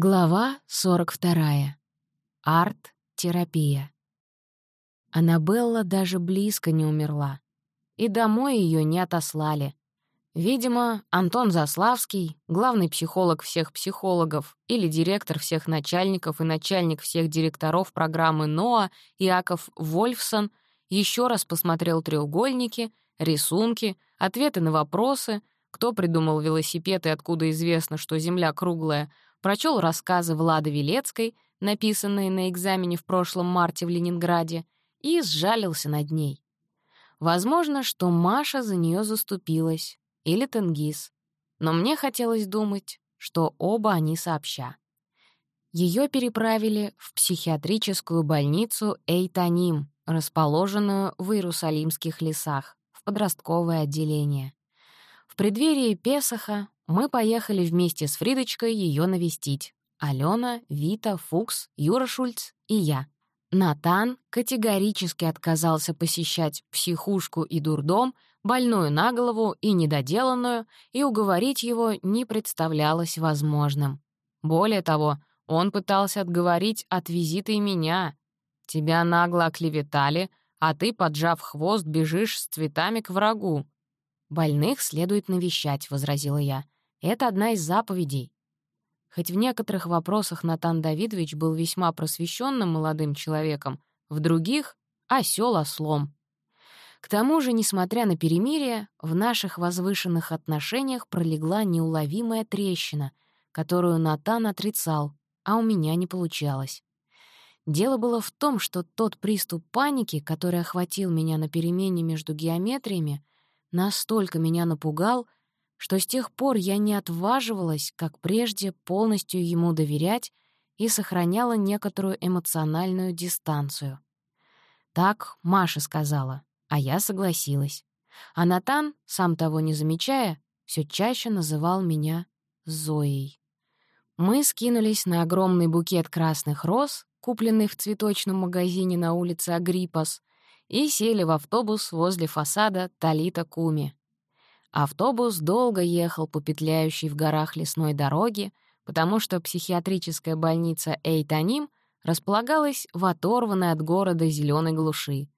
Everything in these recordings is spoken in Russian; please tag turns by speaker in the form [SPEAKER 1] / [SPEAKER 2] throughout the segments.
[SPEAKER 1] Глава 42. Арт-терапия. Аннабелла даже близко не умерла. И домой ее не отослали. Видимо, Антон Заславский, главный психолог всех психологов или директор всех начальников и начальник всех директоров программы НОА Иаков Вольфсон еще раз посмотрел треугольники, рисунки, ответы на вопросы, кто придумал велосипед и откуда известно, что Земля круглая — прочел рассказы Влады Велецкой, написанные на экзамене в прошлом марте в Ленинграде, и сжалился над ней. Возможно, что Маша за нее заступилась, или Тенгиз. Но мне хотелось думать, что оба они сообща. Ее переправили в психиатрическую больницу Эйтаним, расположенную в Иерусалимских лесах, в подростковое отделение. В преддверии Песаха мы поехали вместе с Фридочкой ее навестить. Алена, Вита, Фукс, Юра Шульц и я. Натан категорически отказался посещать психушку и дурдом, больную на голову и недоделанную, и уговорить его не представлялось возможным. Более того, он пытался отговорить от визита и меня. Тебя нагло оклеветали, а ты, поджав хвост, бежишь с цветами к врагу. «Больных следует навещать», — возразила я. Это одна из заповедей. Хоть в некоторых вопросах Натан Давидович был весьма просвещенным молодым человеком, в других — осел ослом. К тому же, несмотря на перемирие, в наших возвышенных отношениях пролегла неуловимая трещина, которую Натан отрицал, а у меня не получалось. Дело было в том, что тот приступ паники, который охватил меня на перемене между геометриями, настолько меня напугал — что с тех пор я не отваживалась, как прежде, полностью ему доверять и сохраняла некоторую эмоциональную дистанцию. Так Маша сказала, а я согласилась. А Натан, сам того не замечая, все чаще называл меня Зоей. Мы скинулись на огромный букет красных роз, купленный в цветочном магазине на улице Агриппас, и сели в автобус возле фасада Талита Куми, Автобус долго ехал по петляющей в горах лесной дороге, потому что психиатрическая больница Эйтаним располагалась в оторванной от города зеленой глуши.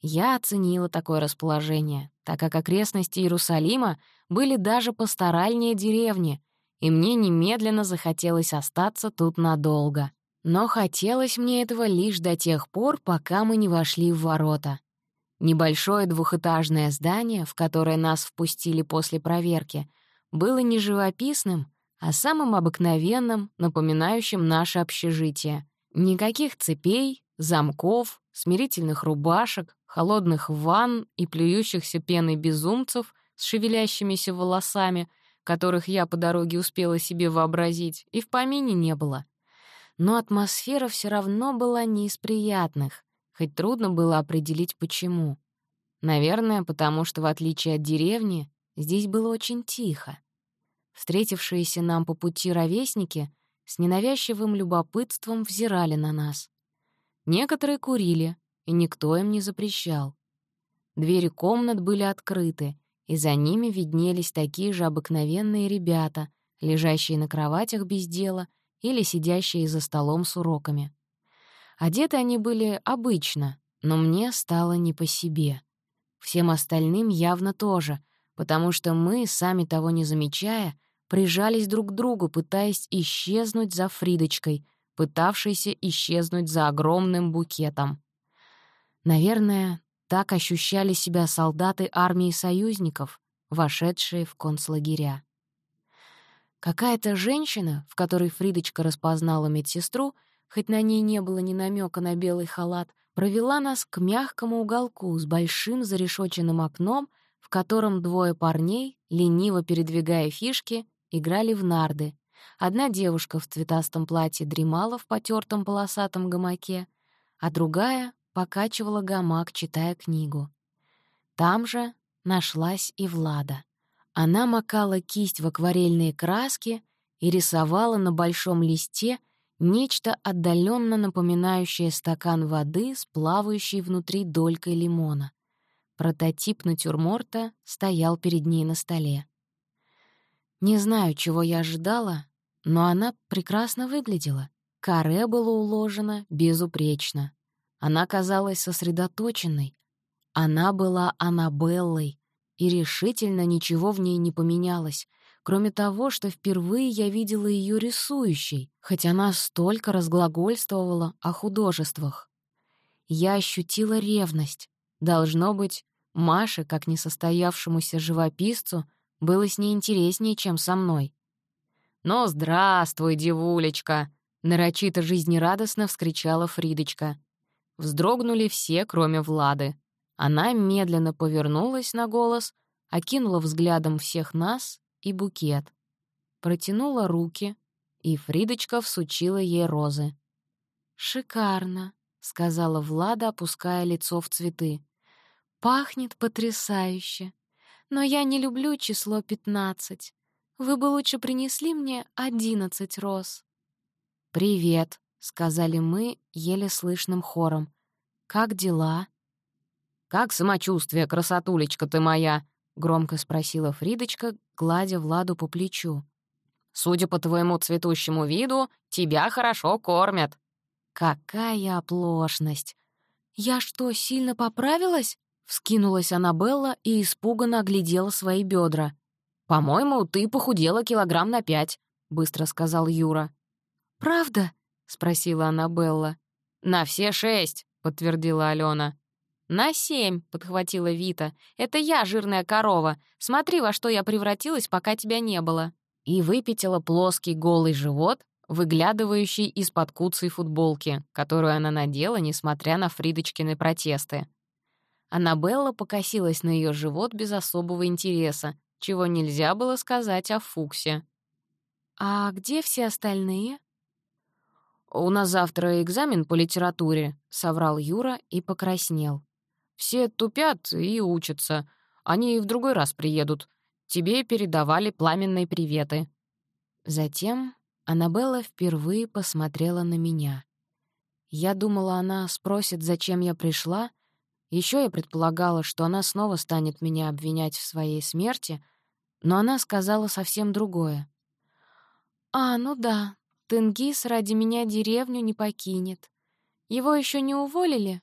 [SPEAKER 1] Я оценила такое расположение, так как окрестности Иерусалима были даже постаральнее деревни, и мне немедленно захотелось остаться тут надолго. Но хотелось мне этого лишь до тех пор, пока мы не вошли в ворота. Небольшое двухэтажное здание, в которое нас впустили после проверки, было не живописным, а самым обыкновенным, напоминающим наше общежитие. Никаких цепей, замков, смирительных рубашек, холодных ванн и плюющихся пеной безумцев с шевелящимися волосами, которых я по дороге успела себе вообразить, и в помине не было. Но атмосфера все равно была не из приятных хоть трудно было определить, почему. Наверное, потому что, в отличие от деревни, здесь было очень тихо. Встретившиеся нам по пути ровесники с ненавязчивым любопытством взирали на нас. Некоторые курили, и никто им не запрещал. Двери комнат были открыты, и за ними виднелись такие же обыкновенные ребята, лежащие на кроватях без дела или сидящие за столом с уроками. Одеты они были обычно, но мне стало не по себе. Всем остальным явно тоже, потому что мы, сами того не замечая, прижались друг к другу, пытаясь исчезнуть за Фридочкой, пытавшейся исчезнуть за огромным букетом. Наверное, так ощущали себя солдаты армии союзников, вошедшие в концлагеря. Какая-то женщина, в которой Фридочка распознала медсестру, хоть на ней не было ни намека на белый халат, провела нас к мягкому уголку с большим зарешоченным окном, в котором двое парней, лениво передвигая фишки, играли в нарды. Одна девушка в цветастом платье дремала в потертом полосатом гамаке, а другая покачивала гамак, читая книгу. Там же нашлась и Влада. Она макала кисть в акварельные краски и рисовала на большом листе Нечто отдаленно напоминающее стакан воды с плавающей внутри долькой лимона. Прототип натюрморта стоял перед ней на столе. Не знаю, чего я ожидала, Но она прекрасно выглядела. Каре было уложено безупречно. Она казалась сосредоточенной. Она была Аннабеллой, и решительно ничего в ней не поменялось, кроме того, что впервые я видела ее рисующей, хоть она столько разглагольствовала о художествах. Я ощутила ревность. Должно быть, Маше, как несостоявшемуся живописцу, было с ней интереснее, чем со мной. «Ну, здравствуй, девулечка!» — нарочито жизнерадостно вскричала Фридочка. Вздрогнули все, кроме Влады. Она медленно повернулась на голос, окинула взглядом всех нас и букет. Протянула руки, и Фридочка всучила ей розы. «Шикарно», — сказала Влада, опуская лицо в цветы. «Пахнет потрясающе. Но я не люблю число пятнадцать. Вы бы лучше принесли мне одиннадцать роз». «Привет», — сказали мы еле слышным хором. «Как дела?» «Как самочувствие, красотулечка ты моя?» — громко спросила Фридочка, гладя Владу по плечу. «Судя по твоему цветущему виду, тебя хорошо кормят». «Какая оплошность! Я что, сильно поправилась?» — вскинулась Аннабелла и испуганно оглядела свои бедра. «По-моему, ты похудела килограмм на пять», — быстро сказал Юра.
[SPEAKER 2] «Правда?» — спросила Аннабелла.
[SPEAKER 1] «На все шесть», — подтвердила Алена. «На семь», — подхватила Вита. «Это я, жирная корова. Смотри, во что я превратилась, пока тебя не было». И выпятила плоский голый живот, выглядывающий из-под куцей футболки, которую она надела, несмотря на Фридочкины протесты. Аннабелла покосилась на ее живот без особого интереса, чего нельзя было сказать о Фуксе.
[SPEAKER 2] «А где все остальные?»
[SPEAKER 1] «У нас завтра экзамен по литературе», — соврал Юра и покраснел. Все тупят и учатся. Они в другой раз приедут. Тебе передавали пламенные приветы». Затем Аннабелла впервые посмотрела на меня. Я думала, она спросит, зачем я пришла. Еще я предполагала, что она снова станет меня обвинять в своей смерти, но она сказала совсем другое.
[SPEAKER 2] «А, ну да, Тенгиз ради меня деревню не покинет. Его еще не уволили?»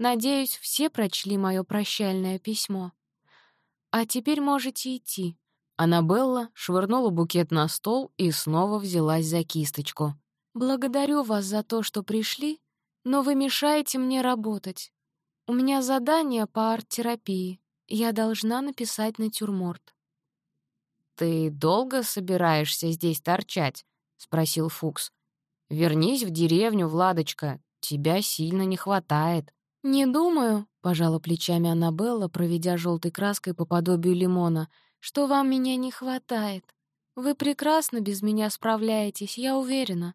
[SPEAKER 2] Надеюсь, все прочли мое прощальное письмо. А теперь можете идти».
[SPEAKER 1] Аннабелла швырнула букет на стол и снова взялась за кисточку.
[SPEAKER 2] «Благодарю вас за то, что пришли, но вы мешаете мне работать. У меня задание по арт-терапии. Я должна написать натюрморт».
[SPEAKER 1] «Ты долго собираешься здесь торчать?» — спросил Фукс. «Вернись в деревню, Владочка. Тебя сильно не хватает».
[SPEAKER 2] «Не думаю», — пожала плечами Аннабелла, проведя желтой краской по подобию лимона, «что вам меня не хватает. Вы прекрасно без меня справляетесь, я уверена.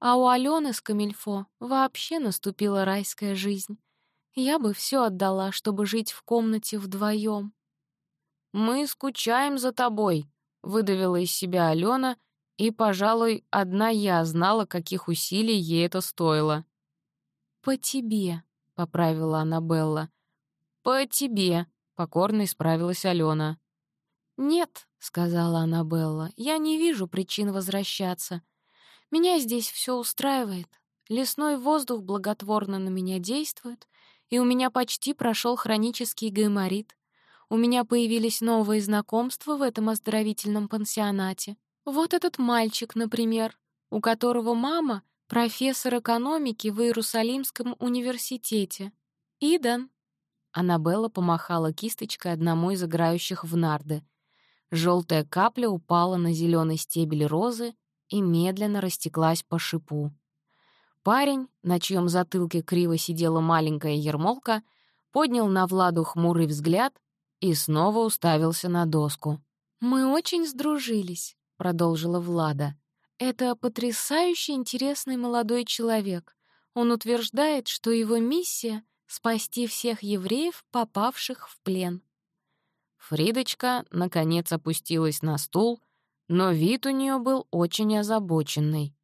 [SPEAKER 2] А у Алены с Камильфо вообще наступила райская жизнь. Я бы все отдала, чтобы жить в комнате вдвоем.
[SPEAKER 1] «Мы скучаем за тобой», — выдавила из себя Алена, и, пожалуй, одна я знала, каких усилий ей это стоило.
[SPEAKER 2] «По тебе», — поправила Аннабелла.
[SPEAKER 1] «По тебе», — покорно исправилась Алена.
[SPEAKER 2] «Нет», — сказала Аннабелла, — «я не вижу причин возвращаться. Меня здесь все устраивает. Лесной воздух благотворно на меня действует, и у меня почти прошел хронический гайморит. У меня появились новые знакомства в этом оздоровительном пансионате. Вот этот мальчик, например, у которого мама профессор экономики в Иерусалимском университете. Идан».
[SPEAKER 1] Аннабелла помахала кисточкой одному из играющих в нарды. Желтая капля упала на зеленый стебель розы и медленно растеклась по шипу. Парень, на чьем затылке криво сидела маленькая ермолка, поднял на Владу хмурый взгляд и снова уставился на доску.
[SPEAKER 2] «Мы очень сдружились», — продолжила Влада. Это потрясающе интересный молодой человек. Он утверждает, что его миссия — спасти всех евреев, попавших в плен.
[SPEAKER 1] Фридочка, наконец, опустилась на стул, но вид у нее был очень озабоченный.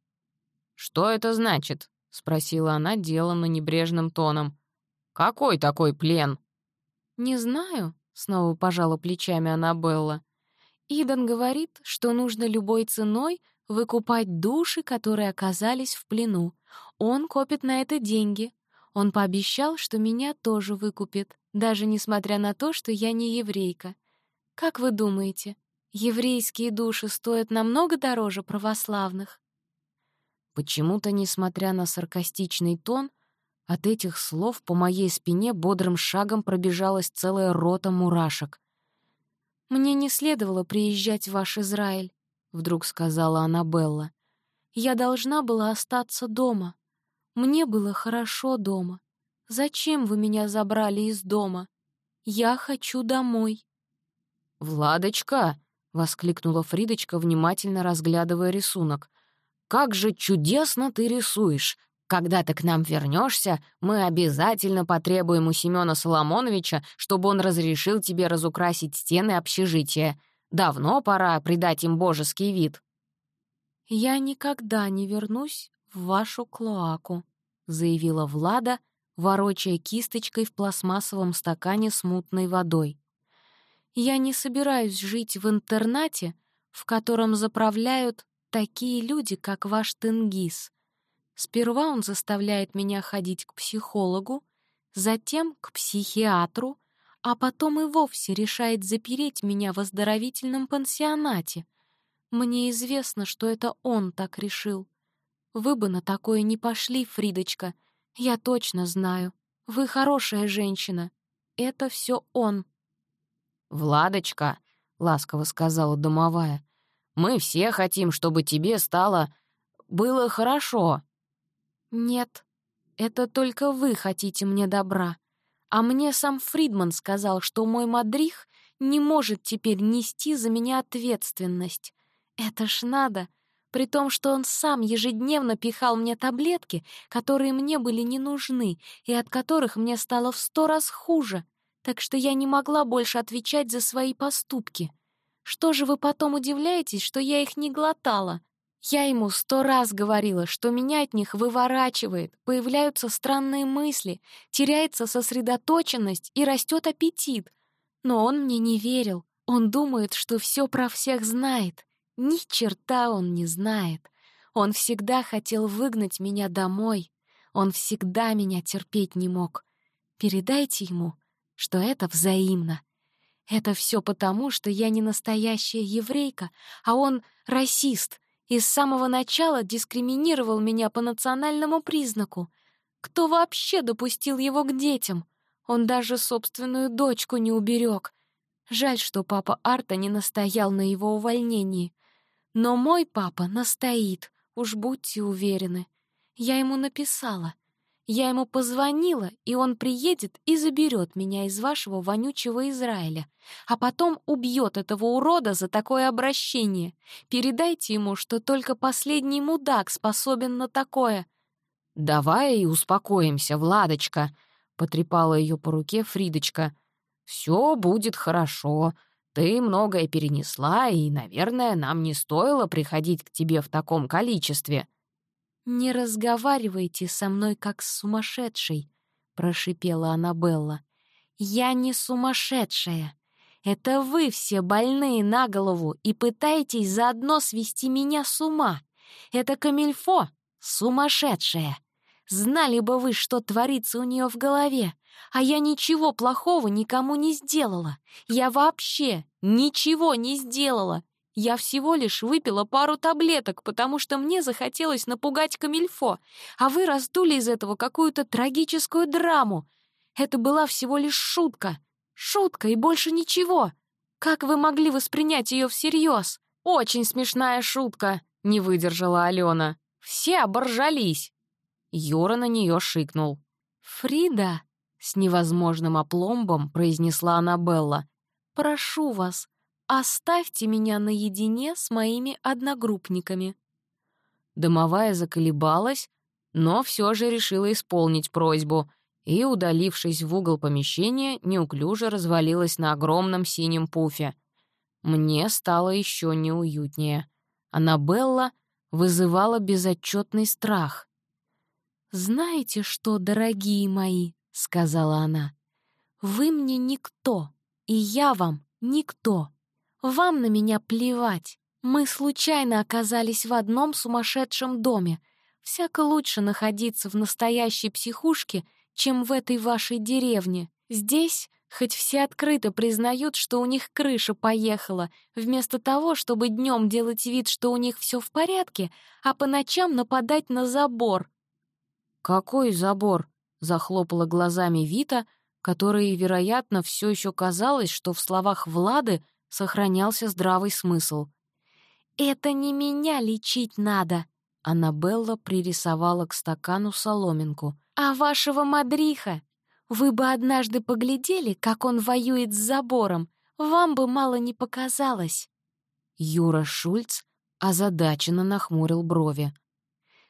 [SPEAKER 1] «Что это значит?» — спросила она деланно небрежным тоном. «Какой такой плен?»
[SPEAKER 2] «Не знаю», — снова пожала плечами Аннабелла. «Идан говорит, что нужно любой ценой Выкупать души, которые оказались в плену. Он копит на это деньги. Он пообещал, что меня тоже выкупит, даже несмотря на то, что я не еврейка. Как вы думаете, еврейские души стоят намного дороже православных?
[SPEAKER 1] Почему-то, несмотря на саркастичный тон, от этих слов по моей спине бодрым шагом пробежалась целая рота мурашек.
[SPEAKER 2] «Мне не следовало приезжать в ваш Израиль», — вдруг сказала Аннабелла. «Я должна была остаться дома. Мне было хорошо дома. Зачем вы меня забрали из дома? Я хочу домой».
[SPEAKER 1] «Владочка!» — воскликнула Фридочка, внимательно разглядывая рисунок. «Как же чудесно ты рисуешь! Когда ты к нам вернешься, мы обязательно потребуем у Семёна Соломоновича, чтобы он разрешил тебе разукрасить стены общежития. Давно пора придать им божеский вид».
[SPEAKER 2] «Я никогда не вернусь в вашу клоаку», — заявила Влада, ворочая кисточкой в пластмассовом стакане с мутной водой. «Я не собираюсь жить в интернате, в котором заправляют такие люди, как ваш Тенгиз. Сперва он заставляет меня ходить к психологу, затем к психиатру, а потом и вовсе решает запереть меня в оздоровительном пансионате. Мне известно, что это он так решил. Вы бы на такое не пошли, Фридочка. Я точно знаю. Вы хорошая женщина. Это все он.
[SPEAKER 1] «Владочка», — ласково сказала домовая, — «мы все хотим, чтобы тебе стало... было хорошо».
[SPEAKER 2] «Нет, это только вы хотите мне добра. А мне сам Фридман сказал, что мой мадрих не может теперь нести за меня ответственность. Это ж надо, при том, что он сам ежедневно пихал мне таблетки, которые мне были не нужны и от которых мне стало в сто раз хуже, так что я не могла больше отвечать за свои поступки. Что же вы потом удивляетесь, что я их не глотала? Я ему сто раз говорила, что меня от них выворачивает, появляются странные мысли, теряется сосредоточенность и растет аппетит. Но он мне не верил. Он думает, что все про всех знает. Ни черта он не знает. Он всегда хотел выгнать меня домой. Он всегда меня терпеть не мог. Передайте ему, что это взаимно. Это все потому, что я не настоящая еврейка, а он расист, и с самого начала дискриминировал меня по национальному признаку. Кто вообще допустил его к детям? Он даже собственную дочку не уберег. Жаль, что папа Арта не настоял на его увольнении. Но мой папа настоит, уж будьте уверены. Я ему написала. Я ему позвонила, и он приедет и заберет меня из вашего вонючего Израиля, а потом убьет этого урода за такое обращение. Передайте ему, что только последний мудак способен на такое».
[SPEAKER 1] «Давай и успокоимся, Владочка», — потрепала ее по руке Фридочка. «Все будет хорошо. Ты многое перенесла, и, наверное, нам не стоило приходить к тебе в таком количестве».
[SPEAKER 2] «Не разговаривайте со мной как с сумасшедшей», — прошипела Аннабелла. «Я не сумасшедшая. Это вы все больные на голову и пытаетесь заодно свести меня с ума. Это Камильфо, сумасшедшая. Знали бы вы, что творится у нее в голове. А я ничего плохого никому не сделала. Я вообще ничего не сделала. Я всего лишь выпила пару таблеток, потому что мне захотелось напугать Камильфо, а вы раздули из этого какую-то трагическую драму. Это была всего лишь шутка. Шутка и больше ничего. Как вы могли воспринять ее всерьез?
[SPEAKER 1] Очень смешная шутка, не выдержала Алена. Все оборжались. Юра на нее шикнул.
[SPEAKER 2] «Фрида», — с невозможным опломбом произнесла Аннабелла, «прошу вас, «Оставьте меня наедине с моими одногруппниками».
[SPEAKER 1] Домовая заколебалась, но все же решила исполнить просьбу и, удалившись в угол помещения, неуклюже развалилась на огромном синем пуфе. Мне стало еще неуютнее. Аннабелла вызывала безотчетный страх.
[SPEAKER 2] «Знаете что, дорогие мои?» — сказала она. «Вы мне никто, и я вам никто. Вам на меня плевать. Мы случайно оказались в одном сумасшедшем доме. Всяко лучше находиться в настоящей психушке, чем в этой вашей деревне. Здесь хоть все открыто признают, что у них крыша поехала, вместо того, чтобы днем делать вид, что у них все в порядке, а по ночам нападать на забор.
[SPEAKER 1] «Какой забор?» — захлопала глазами Вита, которой, вероятно, все еще казалось, что в словах Влады сохранялся здравый смысл.
[SPEAKER 2] «Это не меня лечить надо», — Аннабелла пририсовала к стакану соломинку, «а вашего мадриха. Вы бы однажды поглядели, как он воюет с забором, вам бы мало не показалось».
[SPEAKER 1] Юра Шульц озадаченно нахмурил брови.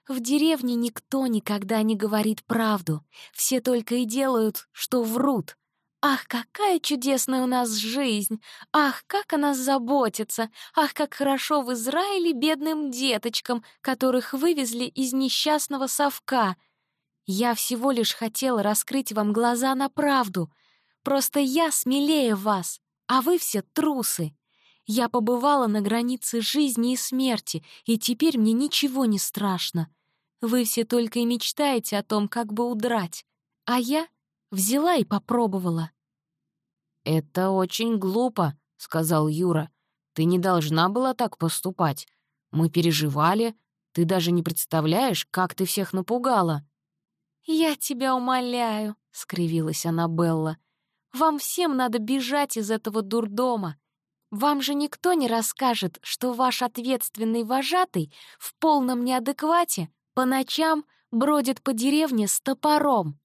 [SPEAKER 2] В деревне никто никогда не говорит правду. Все только и делают, что врут. Ах, какая чудесная у нас жизнь! Ах, как о нас заботится! Ах, как хорошо в Израиле бедным деточкам, которых вывезли из несчастного совка. Я всего лишь хотела раскрыть вам глаза на правду. Просто я смелее вас, а вы все трусы. Я побывала на границе жизни и смерти, и теперь мне ничего не страшно. Вы все только и мечтаете о том, как бы удрать. А я взяла и попробовала.
[SPEAKER 1] «Это очень глупо», — сказал Юра. «Ты не должна была так поступать. Мы переживали. Ты даже не представляешь, как ты всех напугала».
[SPEAKER 2] «Я тебя умоляю», — скривилась Аннабелла. «Вам всем надо бежать из этого дурдома. Вам же никто не расскажет, что ваш ответственный вожатый в полном неадеквате по ночам бродит по деревне с топором».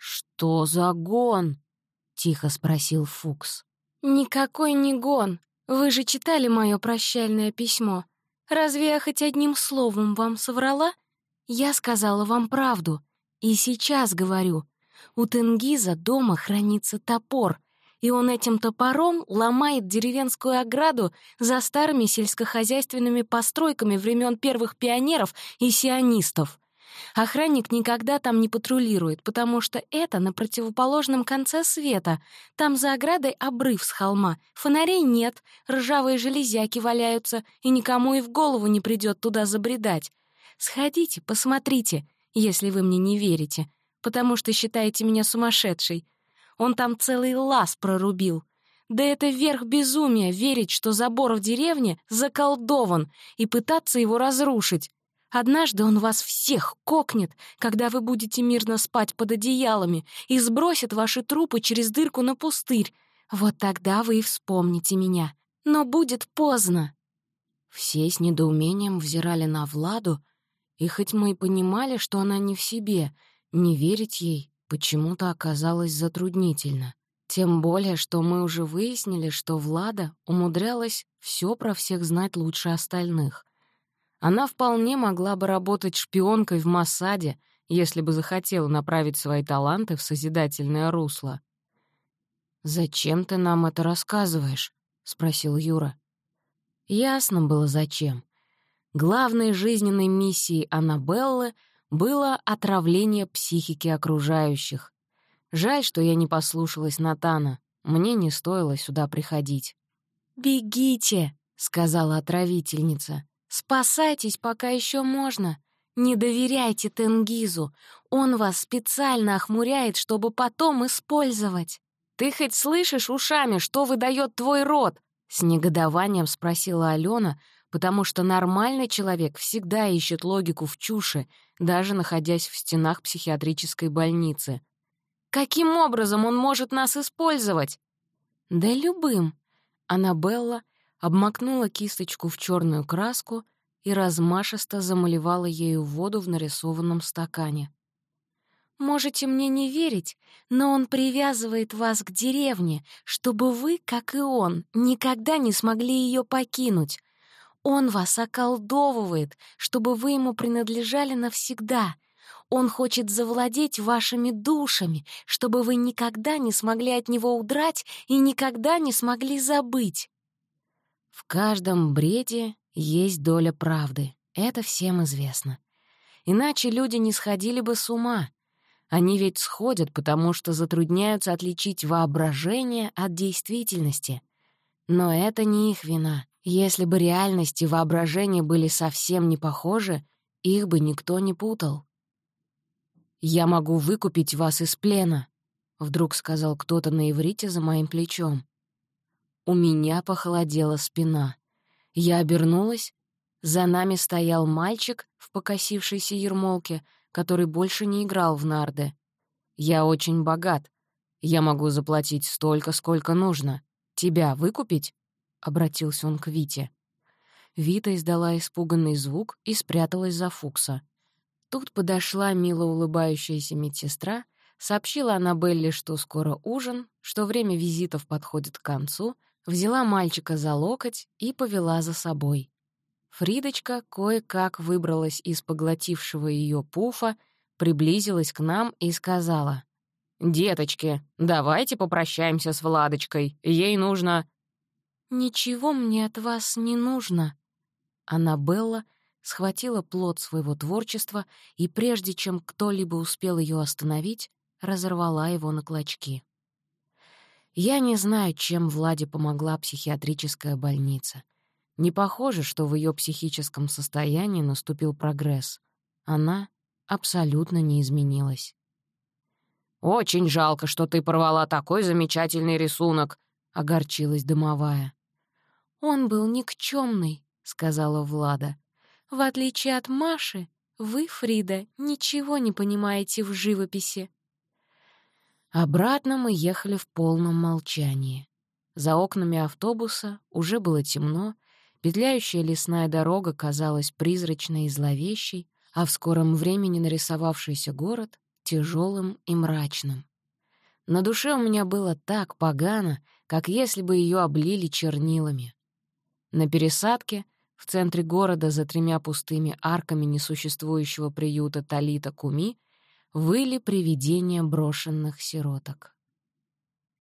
[SPEAKER 1] «Что за гон?» — тихо спросил Фукс.
[SPEAKER 2] «Никакой не гон. Вы же читали мое прощальное письмо. Разве я хоть одним словом вам соврала? Я сказала вам правду. И сейчас говорю. У Тенгиза дома хранится топор, и он этим топором ломает деревенскую ограду за старыми сельскохозяйственными постройками времен первых пионеров и сионистов. Охранник никогда там не патрулирует, потому что это на противоположном конце света. Там за оградой обрыв с холма, фонарей нет, ржавые железяки валяются, и никому и в голову не придет туда забредать. Сходите, посмотрите, если вы мне не верите, потому что считаете меня сумасшедшей. Он там целый лаз прорубил. Да это верх безумия — верить, что забор в деревне заколдован, и пытаться его разрушить. Однажды он вас всех кокнет, когда вы будете мирно спать под одеялами, и сбросит ваши трупы через дырку на пустырь. Вот тогда вы и вспомните меня. Но будет поздно».
[SPEAKER 1] Все с недоумением взирали на Владу, и хоть мы и понимали, что она не в себе, не верить ей почему-то оказалось затруднительно. Тем более, что мы уже выяснили, что Влада умудрялась все про всех знать лучше остальных. Она вполне могла бы работать шпионкой в Массаде, если бы захотела направить свои таланты в созидательное русло. «Зачем ты нам это рассказываешь?» — спросил Юра. Ясно было, зачем. Главной жизненной миссией Аннабеллы было отравление психики окружающих. Жаль, что я не послушалась Натана. Мне не стоило сюда приходить.
[SPEAKER 2] «Бегите!» — сказала отравительница. Спасайтесь, пока еще можно. Не доверяйте Тенгизу. Он вас специально охмуряет, чтобы потом использовать.
[SPEAKER 1] Ты хоть слышишь ушами, что выдает твой род? С негодованием спросила Алена, потому что нормальный человек всегда ищет логику в чуши, даже находясь в стенах психиатрической больницы. Каким образом он может нас использовать?
[SPEAKER 2] Да любым.
[SPEAKER 1] Аннабелла обмакнула кисточку в черную краску и размашисто замалевала ею воду в нарисованном стакане.
[SPEAKER 2] «Можете мне не верить, но он привязывает вас к деревне, чтобы вы, как и он, никогда не смогли ее покинуть. Он вас околдовывает, чтобы вы ему принадлежали навсегда. Он хочет завладеть вашими душами, чтобы вы никогда не смогли от него удрать и никогда не смогли забыть.
[SPEAKER 1] В каждом бреде есть доля правды, это всем известно. Иначе люди не сходили бы с ума. Они ведь сходят, потому что затрудняются отличить воображение от действительности. Но это не их вина, Если бы реальность и воображение были совсем не похожи, их бы никто не путал. «Я могу выкупить вас из плена», — вдруг сказал кто-то на иврите за моим плечом. У меня похолодела спина. Я обернулась. За нами стоял мальчик в покосившейся ермолке, который больше не играл в нарды. «Я очень богат. Я могу заплатить столько, сколько нужно. Тебя выкупить?» — обратился он к Вите. Вита издала испуганный звук и спряталась за Фукса. Тут подошла мило улыбающаяся медсестра, сообщила Аннабелле, что скоро ужин, что время визитов подходит к концу, взяла мальчика за локоть и повела за собой. Фридочка кое-как выбралась из поглотившего ее пуфа, приблизилась к нам и сказала. «Деточки, давайте попрощаемся с Владочкой. Ей нужно...»
[SPEAKER 2] «Ничего мне от вас не нужно», Аннабелла схватила плод своего творчества и, прежде чем кто-либо успел ее остановить, разорвала его на клочки. Я не знаю, чем Владе помогла психиатрическая больница. Не похоже, что в ее психическом состоянии наступил прогресс. Она абсолютно не изменилась.
[SPEAKER 1] «Очень жалко, что ты порвала такой замечательный рисунок», — огорчилась домовая.
[SPEAKER 2] «Он был никчемный, сказала Влада. «В отличие от Маши, вы, Фрида, ничего не понимаете в живописи».
[SPEAKER 1] Обратно мы ехали в полном молчании. За окнами автобуса уже было темно, петляющая лесная дорога казалась призрачной и зловещей, а в скором времени нарисовавшийся город — тяжелым и мрачным. На душе у меня было так погано, как если бы ее облили чернилами. На пересадке — в центре города за тремя пустыми арками несуществующего приюта Талита Куми выли привидения брошенных сироток.